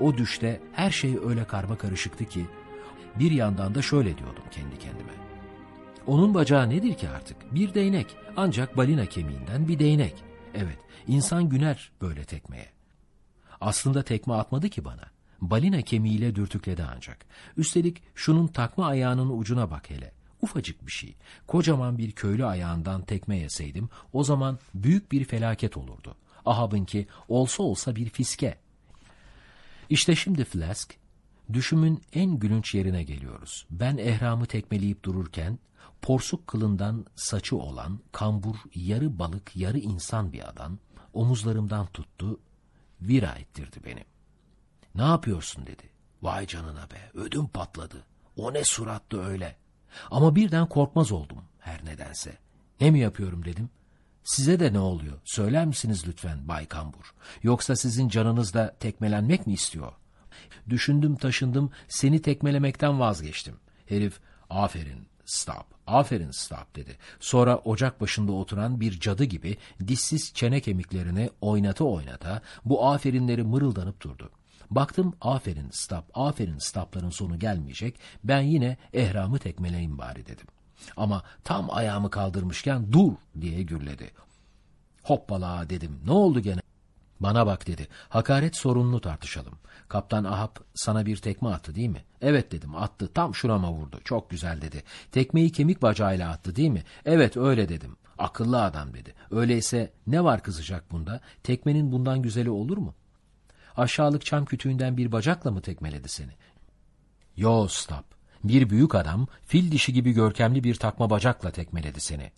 O düşte her şey öyle karma karışıktı ki bir yandan da şöyle diyordum kendi kendime. Onun bacağı nedir ki artık? Bir değnek. Ancak balina kemiğinden bir değnek. Evet, insan güner böyle tekmeye. Aslında tekme atmadı ki bana. Balina kemiğiyle dürtükledi ancak. Üstelik şunun takma ayağının ucuna bak hele. Ufacık bir şey. Kocaman bir köylü ayağından tekme yeseydim o zaman büyük bir felaket olurdu. Ahab'ınki olsa olsa bir fiske. İşte şimdi Flask, düşümün en gülünç yerine geliyoruz. Ben ehramı tekmeleyip dururken porsuk kılından saçı olan kambur yarı balık yarı insan bir adam omuzlarımdan tuttu, vira ettirdi beni. Ne yapıyorsun dedi. Vay canına be ödüm patladı. O ne surattı öyle. Ama birden korkmaz oldum her nedense. Ne mi yapıyorum dedim. Size de ne oluyor? Söyler misiniz lütfen Bay Kambur? Yoksa sizin canınız da tekmelenmek mi istiyor? Düşündüm taşındım seni tekmelemekten vazgeçtim. Herif aferin stop, aferin stop dedi. Sonra ocak başında oturan bir cadı gibi dişsiz çene kemiklerini oynata oynata bu aferinleri mırıldanıp durdu. Baktım aferin stop, aferin stopların sonu gelmeyecek. Ben yine ehramı tekmeleyim bari dedim. Ama tam ayağımı kaldırmışken dur diye gürledi. Hoppala dedim. Ne oldu gene? Bana bak dedi. Hakaret sorununu tartışalım. Kaptan Ahab sana bir tekme attı değil mi? Evet dedim attı. Tam şurama vurdu. Çok güzel dedi. Tekmeyi kemik bacağıyla attı değil mi? Evet öyle dedim. Akıllı adam dedi. Öyleyse ne var kızacak bunda? Tekmenin bundan güzeli olur mu? Aşağılık çam kütüğünden bir bacakla mı tekmeledi seni? Yo stop. Bir büyük adam fil dişi gibi görkemli bir takma bacakla tekmeledi seni.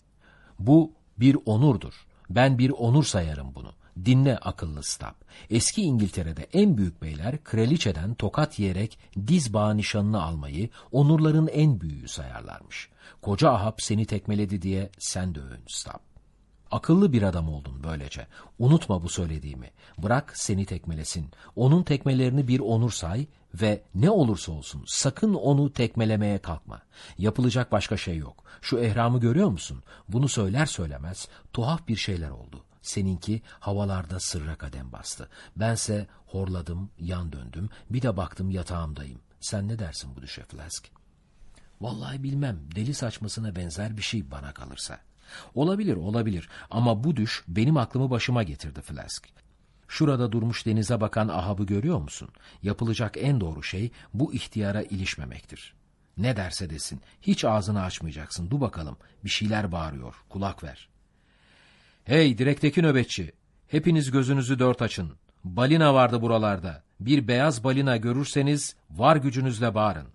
Bu bir onurdur. Ben bir onur sayarım bunu. Dinle akıllı Stab. Eski İngiltere'de en büyük beyler kraliçeden tokat yiyerek diz bağı nişanını almayı onurların en büyüğü sayarlarmış. Koca Ahab seni tekmeledi diye sen de övün Stab. Akıllı bir adam oldun böylece. Unutma bu söylediğimi. Bırak seni tekmelesin. Onun tekmelerini bir onur say ve ne olursa olsun sakın onu tekmelemeye kalkma. Yapılacak başka şey yok. Şu ehramı görüyor musun? Bunu söyler söylemez tuhaf bir şeyler oldu. Seninki havalarda sırra kadem bastı. Bense horladım, yan döndüm. Bir de baktım yatağımdayım. Sen ne dersin bu düşe Flask? Vallahi bilmem. Deli saçmasına benzer bir şey bana kalırsa. Olabilir, olabilir. Ama bu düş benim aklımı başıma getirdi Flask. Şurada durmuş denize bakan Ahab'ı görüyor musun? Yapılacak en doğru şey bu ihtiyara ilişmemektir. Ne derse desin, hiç ağzını açmayacaksın. Du bakalım, bir şeyler bağırıyor, kulak ver. Hey direkteki nöbetçi, hepiniz gözünüzü dört açın. Balina vardı buralarda. Bir beyaz balina görürseniz var gücünüzle bağırın.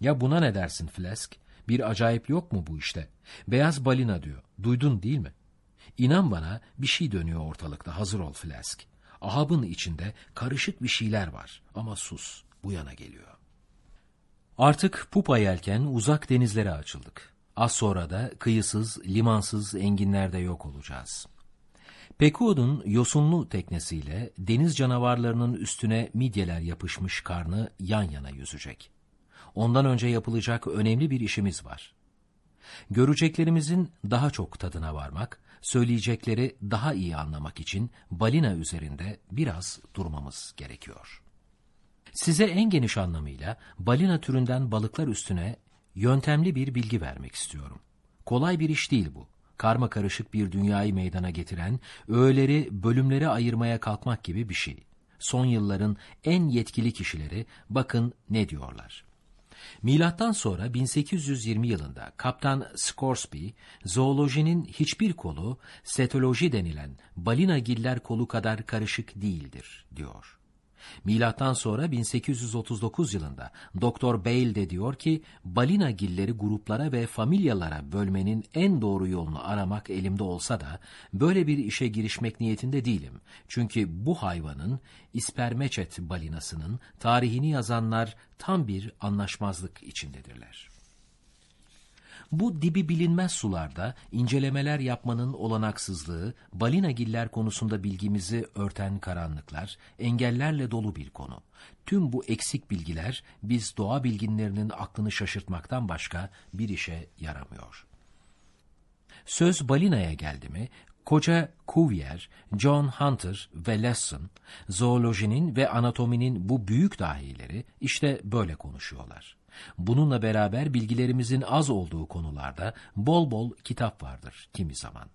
Ya buna ne dersin Flask? Bir acayip yok mu bu işte? Beyaz balina diyor. Duydun değil mi? İnan bana bir şey dönüyor ortalıkta. Hazır ol Flask. Ahab'ın içinde karışık bir şeyler var. Ama sus. Bu yana geliyor. Artık pupa yelken uzak denizlere açıldık. Az sonra da kıyısız, limansız enginlerde yok olacağız. Pekuod'un yosunlu teknesiyle deniz canavarlarının üstüne midyeler yapışmış karnı yan yana yüzecek. Ondan önce yapılacak önemli bir işimiz var. Göreceklerimizin daha çok tadına varmak, söyleyecekleri daha iyi anlamak için balina üzerinde biraz durmamız gerekiyor. Size en geniş anlamıyla balina türünden balıklar üstüne yöntemli bir bilgi vermek istiyorum. Kolay bir iş değil bu. Karma karışık bir dünyayı meydana getiren, öğeleri bölümlere ayırmaya kalkmak gibi bir şey. Son yılların en yetkili kişileri bakın ne diyorlar. Milattan sonra 1820 yılında Kaptan Scoresby, zoolojinin hiçbir kolu setoloji denilen balina giller kolu kadar karışık değildir, diyor. Milattan sonra 1839 yılında Doktor Bale de diyor ki balina gilleri gruplara ve familyalara bölmenin en doğru yolunu aramak elimde olsa da böyle bir işe girişmek niyetinde değilim. Çünkü bu hayvanın ispermeçet balinasının tarihini yazanlar tam bir anlaşmazlık içindedirler. Bu dibi bilinmez sularda incelemeler yapmanın olanaksızlığı, balinagiller konusunda bilgimizi örten karanlıklar, engellerle dolu bir konu. Tüm bu eksik bilgiler biz doğa bilginlerinin aklını şaşırtmaktan başka bir işe yaramıyor. Söz balinaya geldi mi, Koca Cuvier, John Hunter ve Lesson, zoolojinin ve anatominin bu büyük dahileri işte böyle konuşuyorlar. Bununla beraber bilgilerimizin az olduğu konularda bol bol kitap vardır kimi zaman.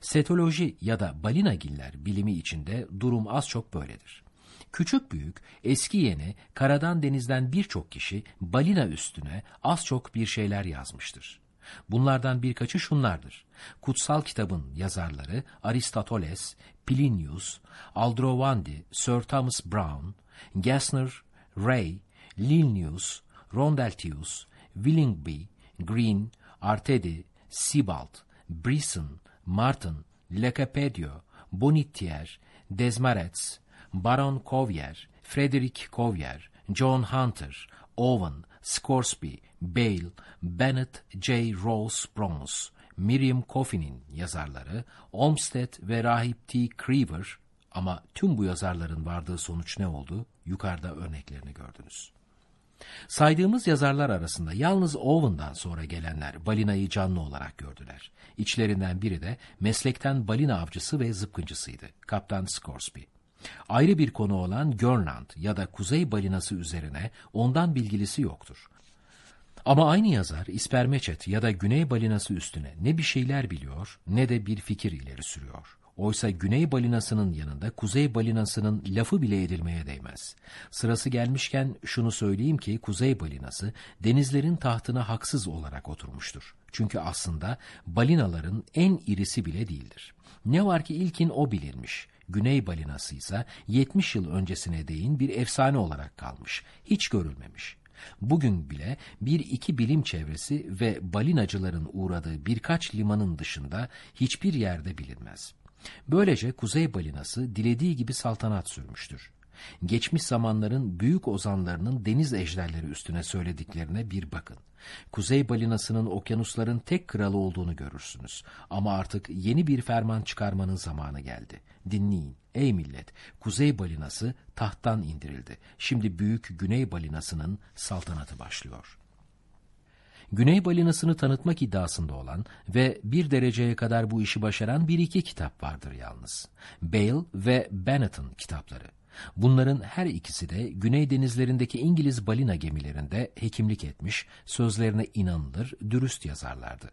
Setoloji ya da balinagiller bilimi içinde durum az çok böyledir. Küçük büyük, eski yeni, karadan denizden birçok kişi balina üstüne az çok bir şeyler yazmıştır. Bunlardan birkaçı şunlardır. Kutsal kitabın yazarları Aristoteles, Plinius, Aldrovandi, Sir Thomas Brown, Gessner, Ray, Linnaeus, Rondeltius, Willingby, Green, Artedi, Sebald, Brisson, Martin, Lecapedio, Bonitier, Desmarets, Baron Covier, Frederick Covier, John Hunter, Owen, Scoresby, Bale, Bennett J. Rose Bronze, Miriam Coffin'in yazarları, Olmsted ve Rahip T. Creever ama tüm bu yazarların vardığı sonuç ne oldu? Yukarıda örneklerini gördünüz. Saydığımız yazarlar arasında yalnız Owen'dan sonra gelenler balinayı canlı olarak gördüler. İçlerinden biri de meslekten balina avcısı ve zıpkıncısıydı, Kaptan Scoresby. Ayrı bir konu olan Görland ya da kuzey balinası üzerine ondan bilgilisi yoktur. Ama aynı yazar İspermeçet ya da güney balinası üstüne ne bir şeyler biliyor ne de bir fikir ileri sürüyor. Oysa güney balinasının yanında kuzey balinasının lafı bile edilmeye değmez. Sırası gelmişken şunu söyleyeyim ki kuzey balinası denizlerin tahtına haksız olarak oturmuştur. Çünkü aslında balinaların en irisi bile değildir. Ne var ki ilkin o bilinmiş. Güney balinası ise 70 yıl öncesine değin bir efsane olarak kalmış. Hiç görülmemiş. Bugün bile bir iki bilim çevresi ve balinacıların uğradığı birkaç limanın dışında hiçbir yerde bilinmez. Böylece kuzey balinası dilediği gibi saltanat sürmüştür. Geçmiş zamanların büyük ozanlarının deniz ejderleri üstüne söylediklerine bir bakın. Kuzey balinasının okyanusların tek kralı olduğunu görürsünüz. Ama artık yeni bir ferman çıkarmanın zamanı geldi. Dinleyin ey millet, kuzey balinası tahttan indirildi. Şimdi büyük güney balinasının saltanatı başlıyor.'' Güney balinasını tanıtmak iddiasında olan ve bir dereceye kadar bu işi başaran bir iki kitap vardır yalnız. Bale ve Bennett'ın kitapları. Bunların her ikisi de Güney denizlerindeki İngiliz balina gemilerinde hekimlik etmiş, sözlerine inanılır, dürüst yazarlardı.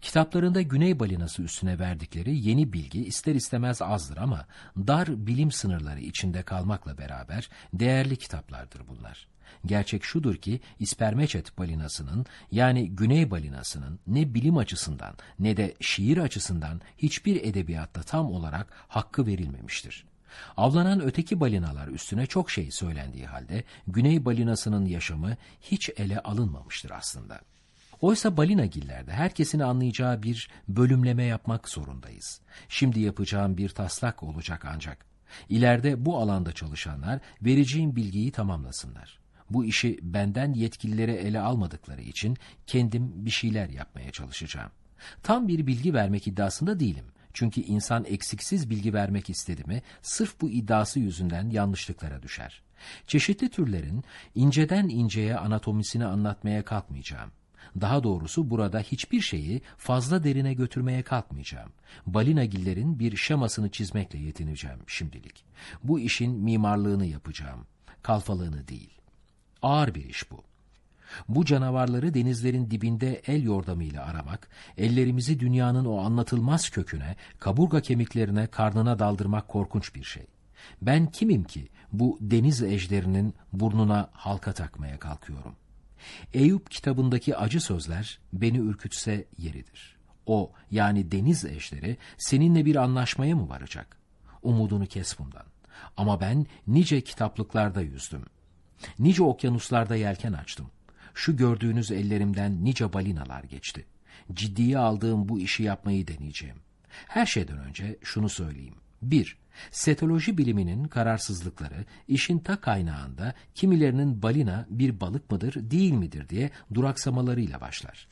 Kitaplarında Güney balinası üstüne verdikleri yeni bilgi ister istemez azdır ama dar bilim sınırları içinde kalmakla beraber değerli kitaplardır bunlar. Gerçek şudur ki İspermeçet balinasının yani Güney balinasının ne bilim açısından ne de şiir açısından hiçbir edebiyatta tam olarak hakkı verilmemiştir. Avlanan öteki balinalar üstüne çok şey söylendiği halde Güney balinasının yaşamı hiç ele alınmamıştır aslında. Oysa balinagillerde herkesin anlayacağı bir bölümleme yapmak zorundayız. Şimdi yapacağım bir taslak olacak ancak. İleride bu alanda çalışanlar vereceğim bilgiyi tamamlasınlar. Bu işi benden yetkililere ele almadıkları için kendim bir şeyler yapmaya çalışacağım. Tam bir bilgi vermek iddiasında değilim. Çünkü insan eksiksiz bilgi vermek istedi mi sırf bu iddiası yüzünden yanlışlıklara düşer. Çeşitli türlerin inceden inceye anatomisini anlatmaya kalkmayacağım. Daha doğrusu burada hiçbir şeyi fazla derine götürmeye kalkmayacağım. Balinagillerin bir şemasını çizmekle yetineceğim şimdilik. Bu işin mimarlığını yapacağım, kalfalığını değil. Ağır bir iş bu. Bu canavarları denizlerin dibinde el yordamıyla aramak, ellerimizi dünyanın o anlatılmaz köküne, kaburga kemiklerine, karnına daldırmak korkunç bir şey. Ben kimim ki bu deniz ejderinin burnuna halka takmaya kalkıyorum? Eyüp kitabındaki acı sözler beni ürkütse yeridir. O yani deniz ejderi seninle bir anlaşmaya mı varacak? Umudunu kes bundan. Ama ben nice kitaplıklarda yüzdüm. Nice okyanuslarda yelken açtım. Şu gördüğünüz ellerimden nice balinalar geçti. Ciddiye aldığım bu işi yapmayı deneyeceğim. Her şeyden önce şunu söyleyeyim. 1. Setoloji biliminin kararsızlıkları işin ta kaynağında kimilerinin balina bir balık mıdır değil midir diye duraksamalarıyla başlar.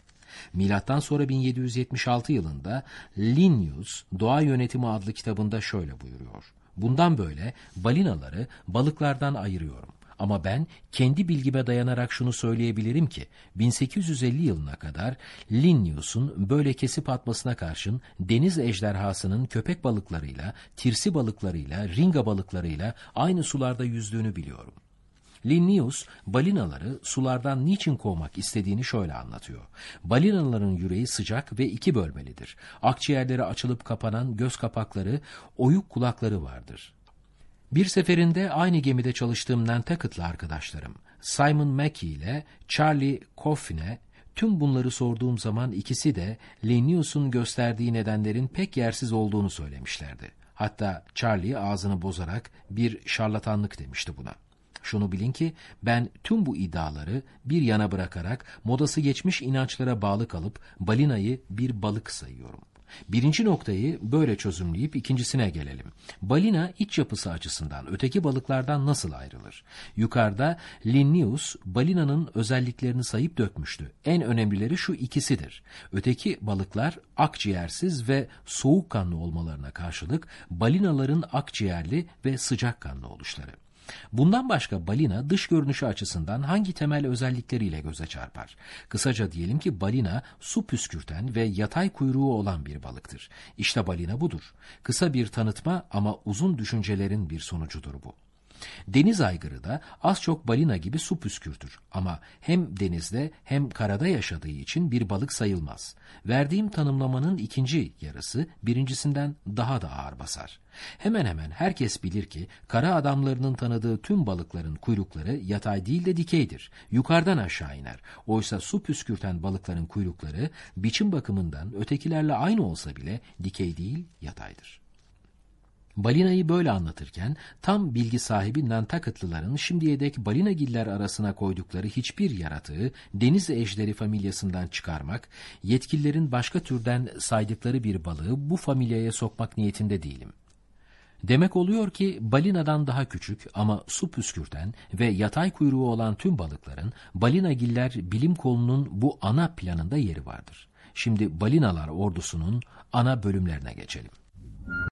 Milattan sonra 1776 yılında Linnaeus Doğa Yönetimi adlı kitabında şöyle buyuruyor. Bundan böyle balinaları balıklardan ayırıyorum. Ama ben kendi bilgime dayanarak şunu söyleyebilirim ki 1850 yılına kadar Linnaeus'un böyle kesip atmasına karşın deniz ejderhasının köpek balıklarıyla, tirsi balıklarıyla, ringa balıklarıyla aynı sularda yüzdüğünü biliyorum. Linnaeus balinaları sulardan niçin kovmak istediğini şöyle anlatıyor. Balinaların yüreği sıcak ve iki bölmelidir. Akciğerleri açılıp kapanan göz kapakları, oyuk kulakları vardır. Bir seferinde aynı gemide çalıştığım Nantucket'lı arkadaşlarım Simon Mackey ile Charlie Coffin'e tüm bunları sorduğum zaman ikisi de Linnaeus'un gösterdiği nedenlerin pek yersiz olduğunu söylemişlerdi. Hatta Charlie ağzını bozarak bir şarlatanlık demişti buna. Şunu bilin ki ben tüm bu iddiaları bir yana bırakarak modası geçmiş inançlara bağlı kalıp balinayı bir balık sayıyorum. Birinci noktayı böyle çözümleyip ikincisine gelelim. Balina iç yapısı açısından öteki balıklardan nasıl ayrılır? Yukarıda Linnaeus balinanın özelliklerini sayıp dökmüştü. En önemlileri şu ikisidir. Öteki balıklar akciğersiz ve soğukkanlı olmalarına karşılık balinaların akciğerli ve sıcakkanlı oluşları. Bundan başka balina dış görünüşü açısından hangi temel özellikleriyle göze çarpar? Kısaca diyelim ki balina su püskürten ve yatay kuyruğu olan bir balıktır. İşte balina budur. Kısa bir tanıtma ama uzun düşüncelerin bir sonucudur bu. Deniz aygırı da az çok balina gibi su püskürtür ama hem denizde hem karada yaşadığı için bir balık sayılmaz. Verdiğim tanımlamanın ikinci yarısı birincisinden daha da ağır basar. Hemen hemen herkes bilir ki kara adamlarının tanıdığı tüm balıkların kuyrukları yatay değil de dikeydir. Yukarıdan aşağı iner. Oysa su püskürten balıkların kuyrukları biçim bakımından ötekilerle aynı olsa bile dikey değil yataydır. Balinayı böyle anlatırken tam bilgi sahibi Nantucketlıların şimdiye dek balinagiller arasına koydukları hiçbir yaratığı deniz ejderi familyasından çıkarmak, yetkililerin başka türden saydıkları bir balığı bu familyaya sokmak niyetinde değilim. Demek oluyor ki balinadan daha küçük ama su püskürten ve yatay kuyruğu olan tüm balıkların balinagiller bilim kolunun bu ana planında yeri vardır. Şimdi balinalar ordusunun ana bölümlerine geçelim.